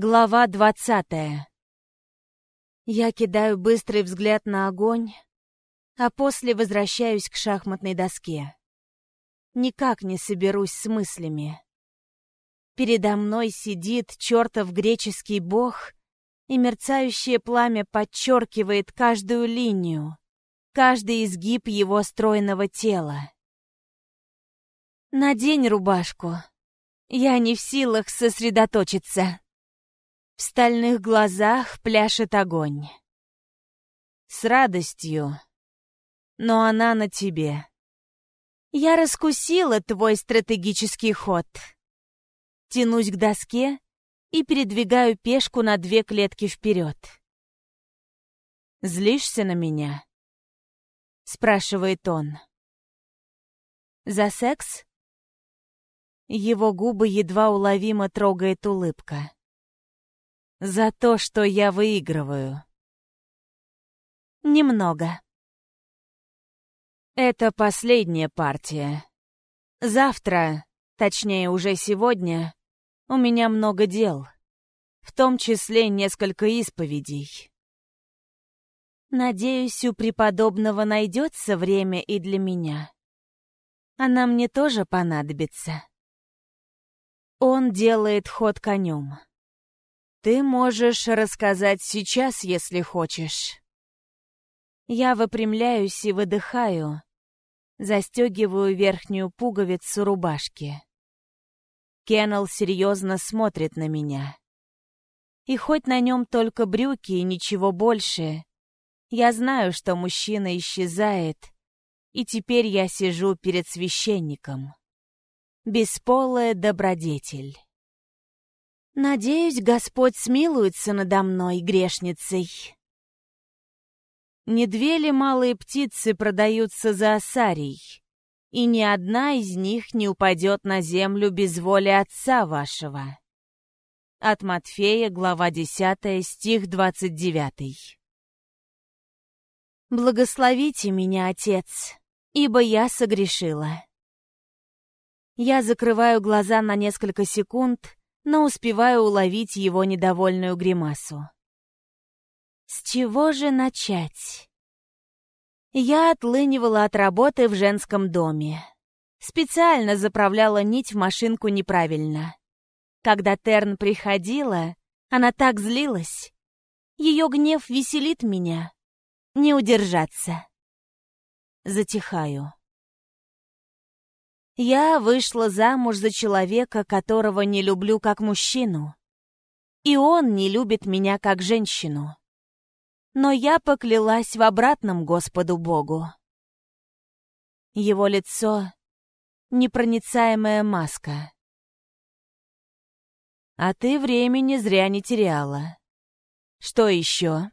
Глава двадцатая. Я кидаю быстрый взгляд на огонь, а после возвращаюсь к шахматной доске. Никак не соберусь с мыслями. Передо мной сидит чертов греческий бог, и мерцающее пламя подчеркивает каждую линию, каждый изгиб его стройного тела. Надень рубашку. Я не в силах сосредоточиться. В стальных глазах пляшет огонь. С радостью. Но она на тебе. Я раскусила твой стратегический ход. Тянусь к доске и передвигаю пешку на две клетки вперед. «Злишься на меня?» — спрашивает он. «За секс?» Его губы едва уловимо трогает улыбка. За то, что я выигрываю. Немного. Это последняя партия. Завтра, точнее уже сегодня, у меня много дел. В том числе несколько исповедей. Надеюсь, у преподобного найдется время и для меня. Она мне тоже понадобится. Он делает ход конем. Ты можешь рассказать сейчас, если хочешь. Я выпрямляюсь и выдыхаю, застегиваю верхнюю пуговицу рубашки. Кеннел серьезно смотрит на меня. И хоть на нем только брюки и ничего больше, я знаю, что мужчина исчезает, и теперь я сижу перед священником. Бесполая добродетель. Надеюсь, Господь смилуется надо мной, грешницей. Не две ли малые птицы продаются за осарий, и ни одна из них не упадет на землю без воли Отца вашего. От Матфея, глава 10, стих 29. Благословите меня, Отец, ибо я согрешила. Я закрываю глаза на несколько секунд но успеваю уловить его недовольную гримасу. С чего же начать? Я отлынивала от работы в женском доме. Специально заправляла нить в машинку неправильно. Когда Терн приходила, она так злилась. Ее гнев веселит меня. Не удержаться. Затихаю. Я вышла замуж за человека, которого не люблю как мужчину. И он не любит меня как женщину. Но я поклялась в обратном Господу Богу. Его лицо — непроницаемая маска. А ты времени зря не теряла. Что еще?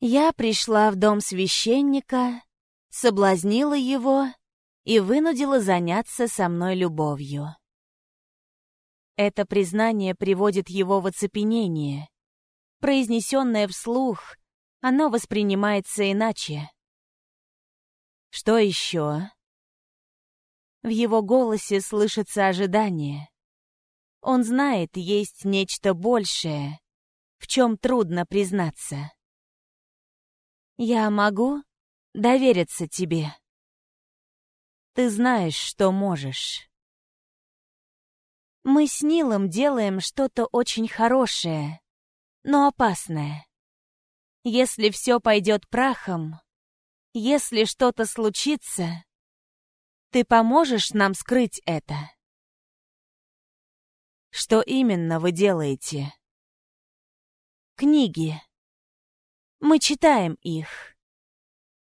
Я пришла в дом священника, соблазнила его и вынудила заняться со мной любовью. Это признание приводит его в оцепенение. Произнесенное вслух, оно воспринимается иначе. Что еще? В его голосе слышится ожидание. Он знает, есть нечто большее, в чем трудно признаться. «Я могу довериться тебе?» Ты знаешь, что можешь. Мы с Нилом делаем что-то очень хорошее, но опасное. Если все пойдет прахом, если что-то случится, ты поможешь нам скрыть это? Что именно вы делаете? Книги. Мы читаем их.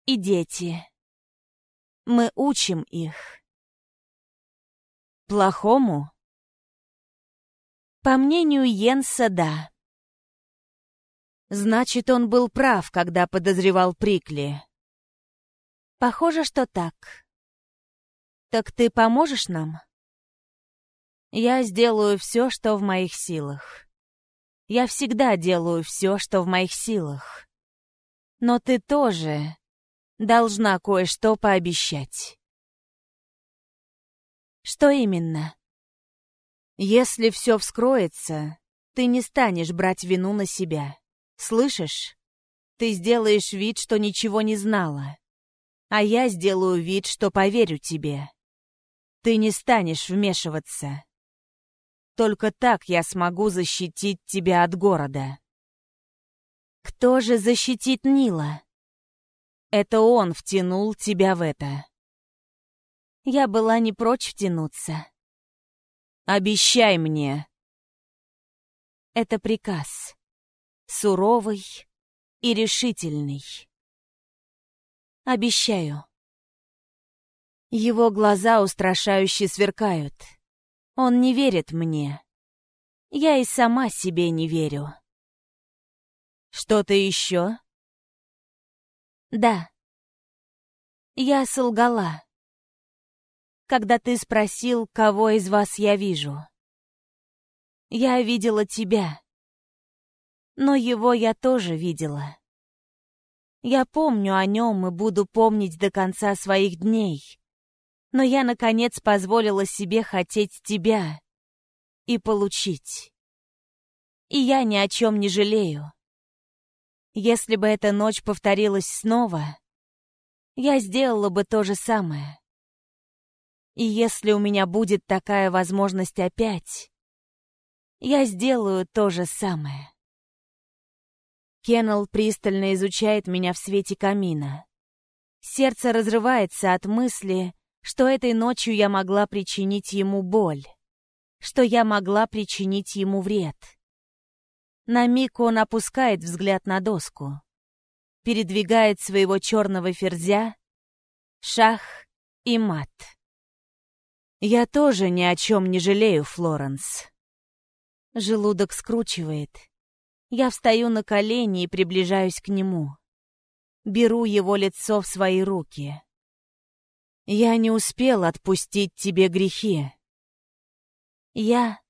И дети. Мы учим их. Плохому? По мнению Йенса, да. Значит, он был прав, когда подозревал Прикли. Похоже, что так. Так ты поможешь нам? Я сделаю все, что в моих силах. Я всегда делаю все, что в моих силах. Но ты тоже должна кое-что пообещать. Что именно? Если все вскроется, Ты не станешь брать вину на себя. Слышишь? Ты сделаешь вид, что ничего не знала. А я сделаю вид, что поверю тебе. Ты не станешь вмешиваться. Только так я смогу защитить тебя от города. Кто же защитит Нила? Это он втянул тебя в это. Я была не прочь втянуться. Обещай мне. Это приказ. Суровый и решительный. Обещаю. Его глаза устрашающе сверкают. Он не верит мне. Я и сама себе не верю. Что-то еще? Да. Я солгала. Когда ты спросил, кого из вас я вижу. Я видела тебя. Но его я тоже видела. Я помню о нем и буду помнить до конца своих дней. Но я, наконец, позволила себе хотеть тебя и получить. И я ни о чем не жалею. Если бы эта ночь повторилась снова, я сделала бы то же самое. И если у меня будет такая возможность опять, я сделаю то же самое. Кеннел пристально изучает меня в свете камина. Сердце разрывается от мысли, что этой ночью я могла причинить ему боль, что я могла причинить ему вред. На миг он опускает взгляд на доску, передвигает своего черного ферзя, шах и мат. Я тоже ни о чем не жалею, Флоренс. Желудок скручивает. Я встаю на колени и приближаюсь к нему. Беру его лицо в свои руки. Я не успел отпустить тебе грехи. Я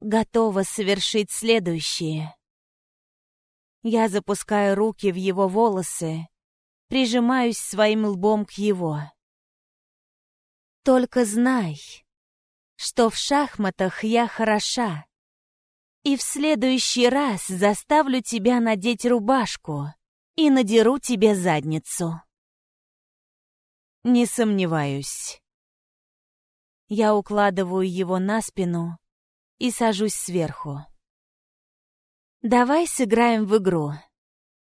готова совершить следующее. Я запускаю руки в его волосы, прижимаюсь своим лбом к его. Только знай, что в шахматах я хороша, и в следующий раз заставлю тебя надеть рубашку и надеру тебе задницу. Не сомневаюсь. Я укладываю его на спину и сажусь сверху. Давай сыграем в игру.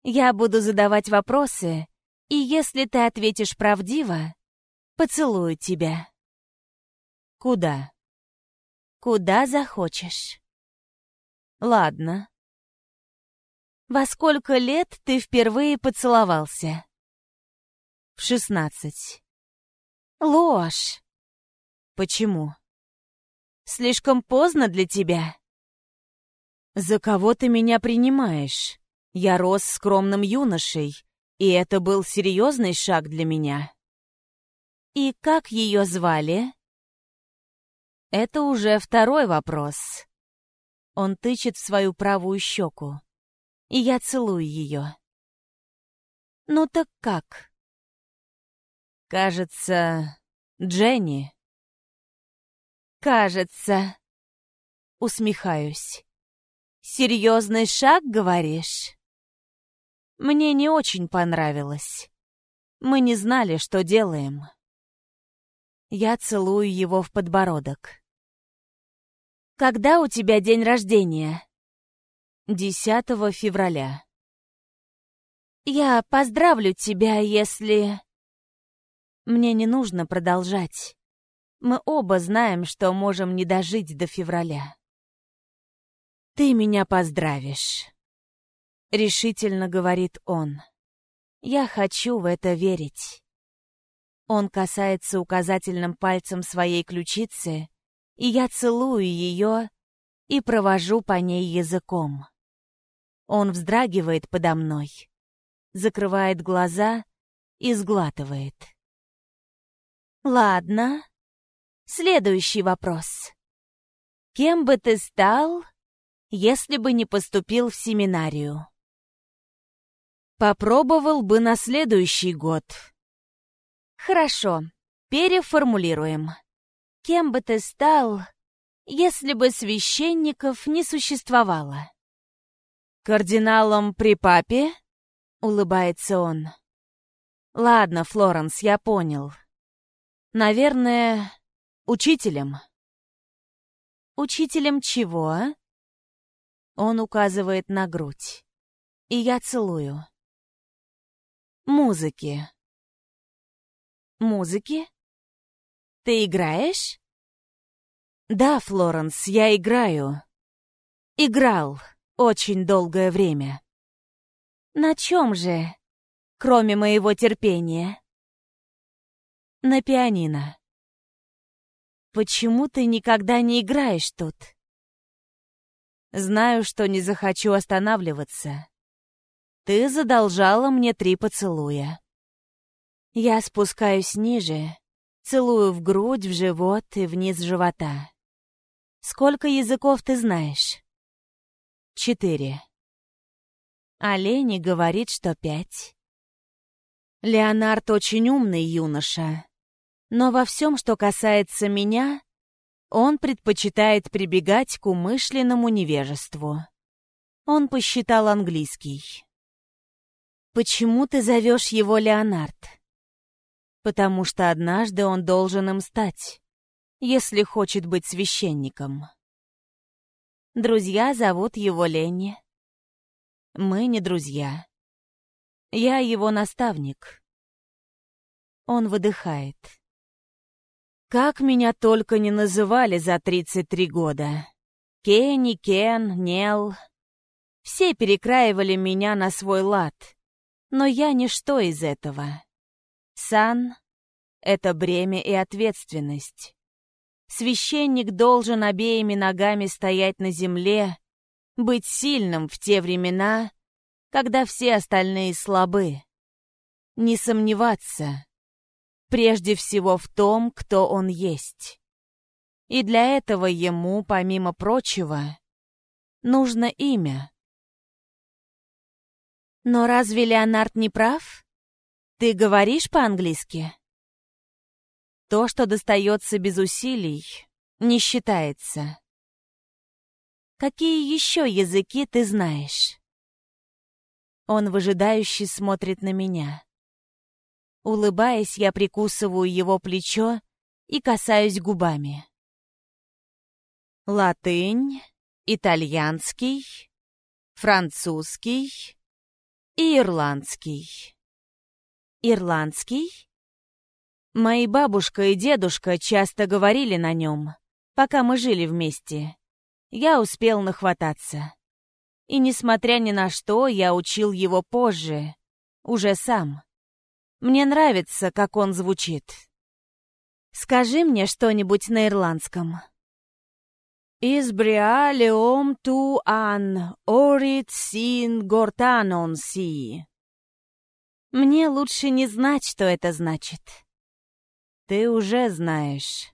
Я буду задавать вопросы, и если ты ответишь правдиво, поцелую тебя. Куда? Куда захочешь. Ладно. Во сколько лет ты впервые поцеловался? В шестнадцать. Ложь. Почему? Слишком поздно для тебя. За кого ты меня принимаешь? Я рос скромным юношей, и это был серьезный шаг для меня. И как ее звали? Это уже второй вопрос. Он тычет в свою правую щеку, и я целую ее. Ну так как? Кажется, Дженни. Кажется. Усмехаюсь. Серьезный шаг, говоришь? Мне не очень понравилось. Мы не знали, что делаем. Я целую его в подбородок. Когда у тебя день рождения? 10 февраля. Я поздравлю тебя, если... Мне не нужно продолжать. Мы оба знаем, что можем не дожить до февраля. «Ты меня поздравишь», — решительно говорит он. «Я хочу в это верить». Он касается указательным пальцем своей ключицы, и я целую ее и провожу по ней языком. Он вздрагивает подо мной, закрывает глаза и сглатывает. Ладно. Следующий вопрос. Кем бы ты стал, если бы не поступил в семинарию? Попробовал бы на следующий год. Хорошо, переформулируем. Кем бы ты стал, если бы священников не существовало. «Кардиналом при папе?» — улыбается он. «Ладно, Флоренс, я понял. Наверное, учителем». «Учителем чего?» Он указывает на грудь. И я целую. «Музыки». «Музыки? Ты играешь?» «Да, Флоренс, я играю. Играл очень долгое время». «На чем же, кроме моего терпения?» «На пианино». «Почему ты никогда не играешь тут?» «Знаю, что не захочу останавливаться. Ты задолжала мне три поцелуя». Я спускаюсь ниже, целую в грудь, в живот и вниз живота. Сколько языков ты знаешь? Четыре. А Лени говорит, что пять. Леонард очень умный юноша. Но во всем, что касается меня, он предпочитает прибегать к умышленному невежеству. Он посчитал английский. «Почему ты зовешь его Леонард?» «Потому что однажды он должен им стать если хочет быть священником. Друзья зовут его Ленни. Мы не друзья. Я его наставник. Он выдыхает. Как меня только не называли за 33 года. Кенни, Кен, Нел. Все перекраивали меня на свой лад. Но я ничто из этого. Сан — это бремя и ответственность. Священник должен обеими ногами стоять на земле, быть сильным в те времена, когда все остальные слабы. Не сомневаться, прежде всего в том, кто он есть. И для этого ему, помимо прочего, нужно имя. Но разве Леонард не прав? Ты говоришь по-английски? То, что достается без усилий, не считается. Какие еще языки ты знаешь? Он выжидающе смотрит на меня. Улыбаясь, я прикусываю его плечо и касаюсь губами. Латынь, итальянский, французский и ирландский. Ирландский? Мои бабушка и дедушка часто говорили на нем, пока мы жили вместе. Я успел нахвататься. И несмотря ни на что, я учил его позже, уже сам. Мне нравится, как он звучит. Скажи мне что-нибудь на ирландском. «Избриа леом ту ан, орит син гортанон си». Мне лучше не знать, что это значит. Ты уже знаешь.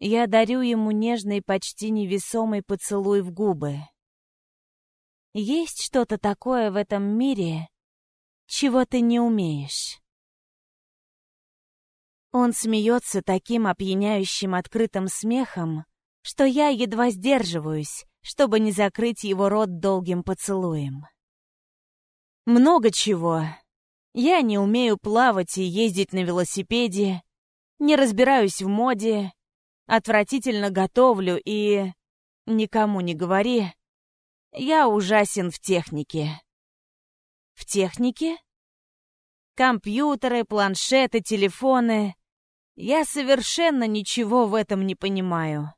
Я дарю ему нежный, почти невесомый поцелуй в губы. Есть что-то такое в этом мире, чего ты не умеешь. Он смеется таким опьяняющим открытым смехом, что я едва сдерживаюсь, чтобы не закрыть его рот долгим поцелуем. Много чего, я не умею плавать и ездить на велосипеде, не разбираюсь в моде, отвратительно готовлю и... Никому не говори, я ужасен в технике. В технике? Компьютеры, планшеты, телефоны. Я совершенно ничего в этом не понимаю.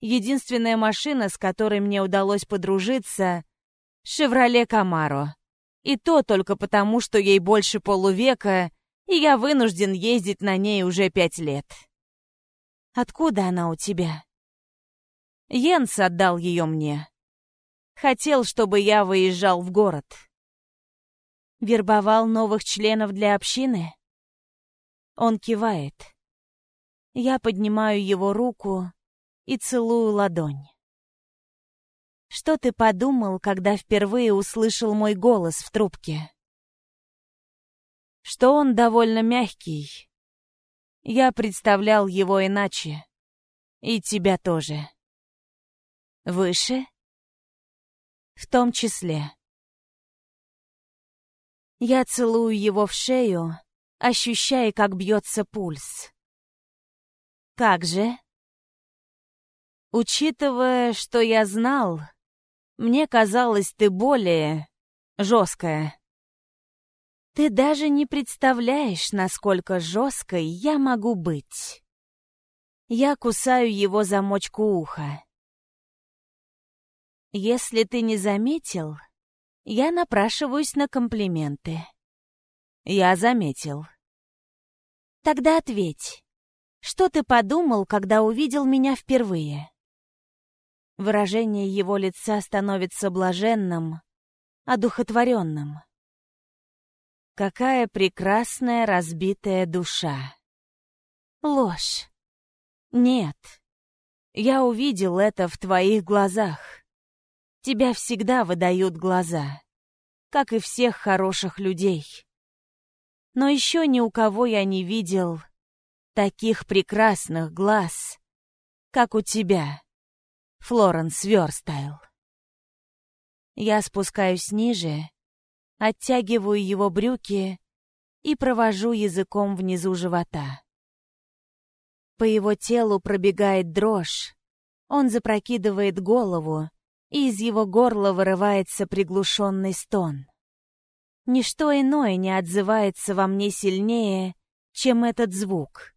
Единственная машина, с которой мне удалось подружиться — «Шевроле Камаро». И то только потому, что ей больше полувека, и я вынужден ездить на ней уже пять лет. Откуда она у тебя? Йенс отдал ее мне. Хотел, чтобы я выезжал в город. Вербовал новых членов для общины? Он кивает. Я поднимаю его руку и целую ладонь. Что ты подумал, когда впервые услышал мой голос в трубке? Что он довольно мягкий. Я представлял его иначе. И тебя тоже. Выше? В том числе. Я целую его в шею, ощущая, как бьется пульс. Как же? Учитывая, что я знал, мне казалось, ты более жесткая. Ты даже не представляешь, насколько жесткой я могу быть. Я кусаю его замочку уха. Если ты не заметил, я напрашиваюсь на комплименты. Я заметил. Тогда ответь, что ты подумал, когда увидел меня впервые? Выражение его лица становится блаженным, одухотворенным. Какая прекрасная разбитая душа. Ложь. Нет. Я увидел это в твоих глазах. Тебя всегда выдают глаза, как и всех хороших людей. Но еще ни у кого я не видел таких прекрасных глаз, как у тебя, Флоренс Верстайл. Я спускаюсь ниже, оттягиваю его брюки и провожу языком внизу живота. По его телу пробегает дрожь, он запрокидывает голову, и из его горла вырывается приглушенный стон. Ничто иное не отзывается во мне сильнее, чем этот звук.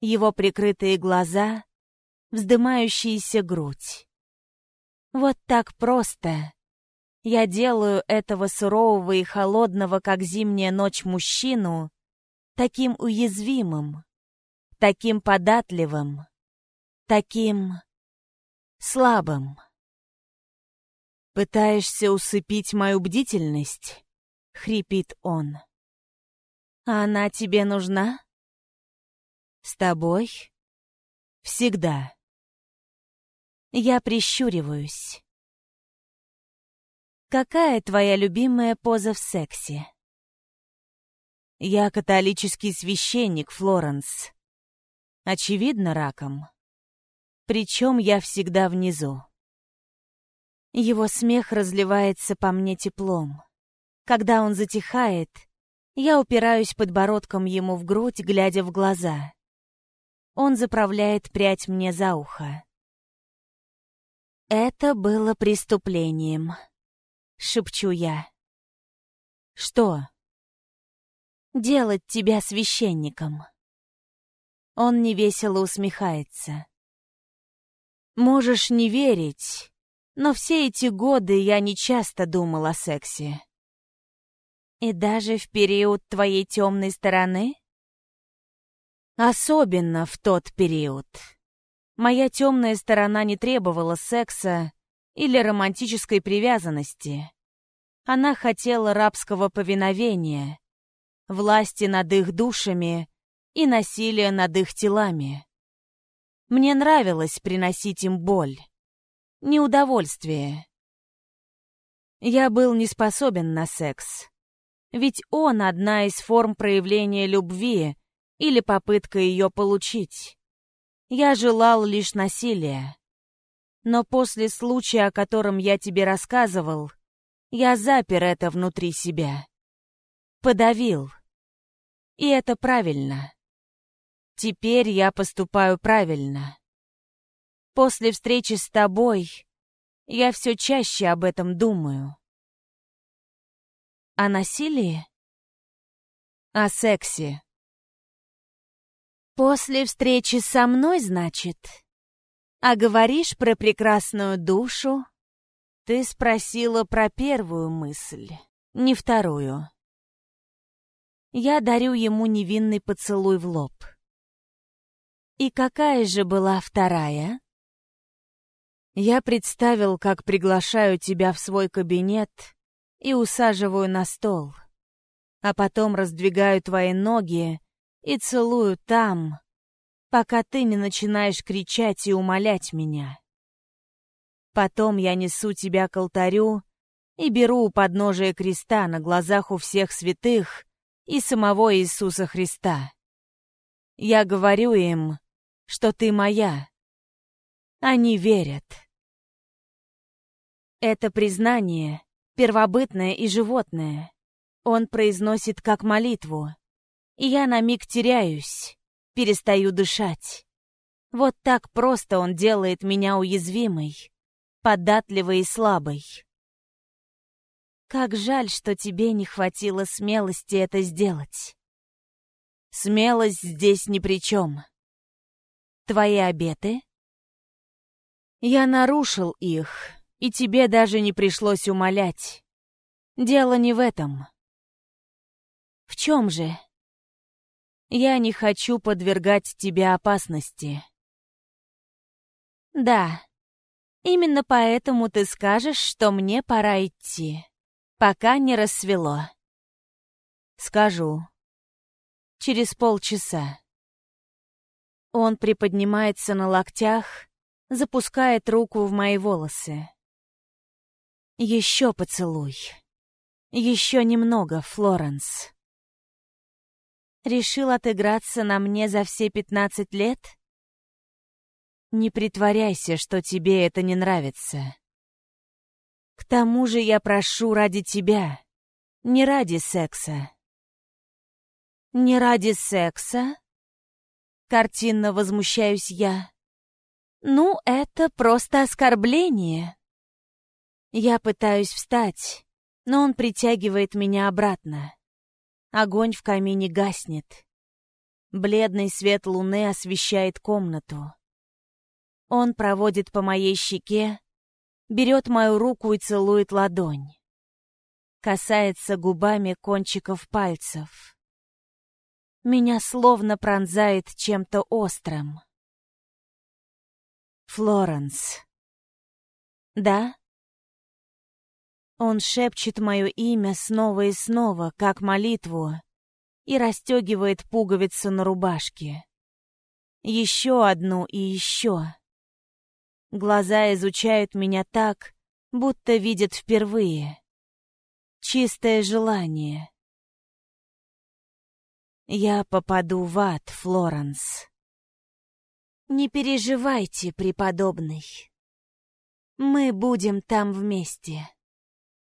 Его прикрытые глаза, вздымающаяся грудь. Вот так просто. Я делаю этого сурового и холодного, как зимняя ночь, мужчину таким уязвимым, таким податливым, таким слабым. «Пытаешься усыпить мою бдительность?» — хрипит он. «А она тебе нужна?» «С тобой?» «Всегда». Я прищуриваюсь. «Какая твоя любимая поза в сексе?» «Я католический священник, Флоренс. Очевидно, раком. Причем я всегда внизу. Его смех разливается по мне теплом. Когда он затихает, я упираюсь подбородком ему в грудь, глядя в глаза. Он заправляет прядь мне за ухо. «Это было преступлением», — шепчу я. «Что?» «Делать тебя священником». Он невесело усмехается. «Можешь не верить, но все эти годы я не часто думал о сексе. И даже в период твоей темной стороны? Особенно в тот период. Моя темная сторона не требовала секса или романтической привязанности. Она хотела рабского повиновения, власти над их душами и насилия над их телами. Мне нравилось приносить им боль неудовольствие. Я был не способен на секс. Ведь он — одна из форм проявления любви или попытка ее получить. Я желал лишь насилия. Но после случая, о котором я тебе рассказывал, я запер это внутри себя. Подавил. И это правильно. Теперь я поступаю правильно. После встречи с тобой я все чаще об этом думаю. О насилии? О сексе. После встречи со мной, значит? А говоришь про прекрасную душу? Ты спросила про первую мысль, не вторую. Я дарю ему невинный поцелуй в лоб. И какая же была вторая? Я представил, как приглашаю тебя в свой кабинет и усаживаю на стол, а потом раздвигаю твои ноги и целую там, пока ты не начинаешь кричать и умолять меня. Потом я несу тебя к алтарю и беру у подножия креста на глазах у всех святых и самого Иисуса Христа. Я говорю им, что ты моя, Они верят. Это признание первобытное и животное. Он произносит как молитву. И я на миг теряюсь, перестаю дышать. Вот так просто он делает меня уязвимой, податливой и слабой. Как жаль, что тебе не хватило смелости это сделать. Смелость здесь ни при чем. Твои обеты? Я нарушил их, и тебе даже не пришлось умолять. Дело не в этом. В чем же? Я не хочу подвергать тебя опасности. Да, именно поэтому ты скажешь, что мне пора идти, пока не рассвело. Скажу. Через полчаса. Он приподнимается на локтях, запускает руку в мои волосы. Еще поцелуй. Еще немного, Флоренс. Решил отыграться на мне за все пятнадцать лет? Не притворяйся, что тебе это не нравится. К тому же я прошу ради тебя, не ради секса. Не ради секса? Картинно возмущаюсь я. Ну, это просто оскорбление. Я пытаюсь встать, но он притягивает меня обратно. Огонь в камине гаснет. Бледный свет луны освещает комнату. Он проводит по моей щеке, берет мою руку и целует ладонь. Касается губами кончиков пальцев. Меня словно пронзает чем-то острым. Флоренс. Да? Он шепчет мое имя снова и снова, как молитву, и расстегивает пуговицы на рубашке. Еще одну и еще. Глаза изучают меня так, будто видят впервые. Чистое желание. Я попаду в ад, Флоренс. Не переживайте, преподобный. Мы будем там вместе.